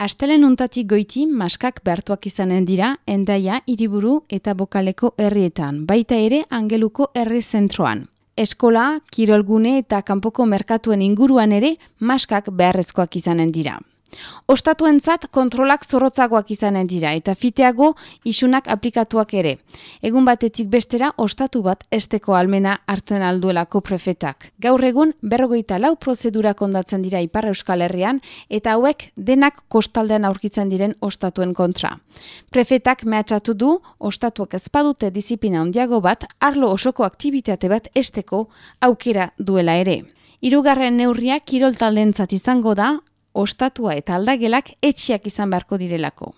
Astelen untatik goiti maskak behartuak izanen dira, endaia, hiriburu eta bokaleko herrietan, baita ere angeluko herri zentroan. Eskola, kirolgune eta kanpoko merkatuen inguruan ere maskak beharrezkoak izanen dira. Ostatuentzat kontrolak zorrotzagoak izanen dira eta fiteago isunak aplikatuak ere. Egun batetik bestera ostatu bat esteko almena hartzen alduelako prefetak. Gaur egun berrogeita lau prozedura kondatzen dira Ipar Euskal Herrian eta hauek denak kostaldean aurkitzen diren ostatuen kontra. Prefetak mehatxatu du ostatuak ezpadute disiplina ondiago bat arlo osoko aktivitate bat esteko aukera duela ere. Hirugarren neurria kirol taldentzat izango da ostatua eta aldagelak etxiak izan beharko direlako.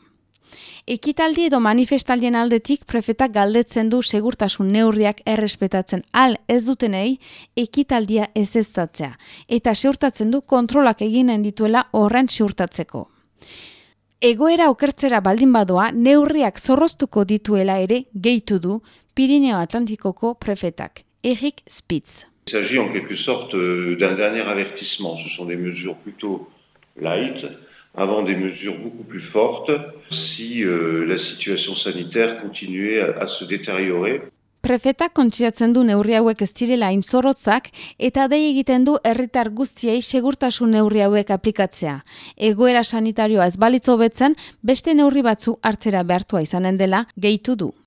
Ekitaldi edo manifestaldien aldetik prefetak galdetzen du segurtasun neurriak errespetatzen al ez dutenei ekitaldia ez eta seurtatzen du kontrolak eginen dituela horren seurtatzeko. Egoera okertzera baldin badoa neurriak zorroztuko dituela ere gehitu du Pirineo Atlantikoko prefetak, Erik Spitz. Il s'agit en quelque sorte euh, d'un dernier avertissement. Ce sont des mesures plutôt light avant des mesures beaucoup plus fortes si euh, la situation sanitaire continuait à, à se détériorer. Prefeta kontsiatzen du neurri hauek ez direla inzorotzak eta dei egiten du herritar guztiei segurtasun neurri hauek aplikatzea. Egoera sanitarioa ez betzen, beste neurri batzu hartzera behartua izanen dela gehitu du.